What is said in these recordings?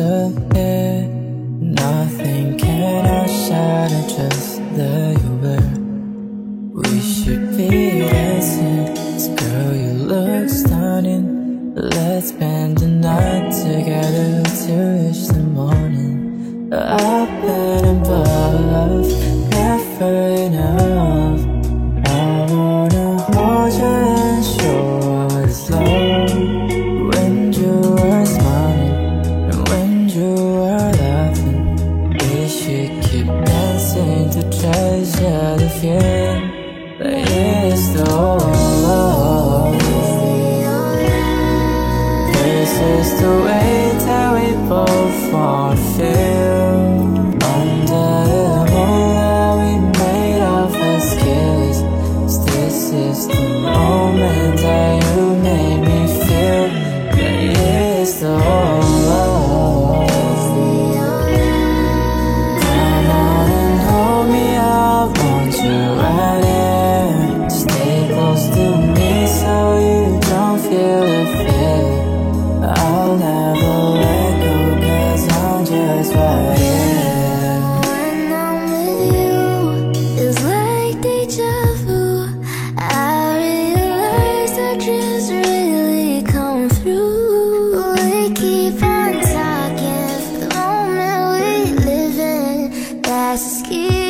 disappear Nothing can outshadow just the you should be dancing. This girl, you look stunning. Let's spend the night together to reach the morning. Up and above, never enough. I wanna hold you and show what it's love. When you were smiling, and when you were laughing, we should keep dancing to treasure the fear.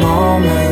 moment.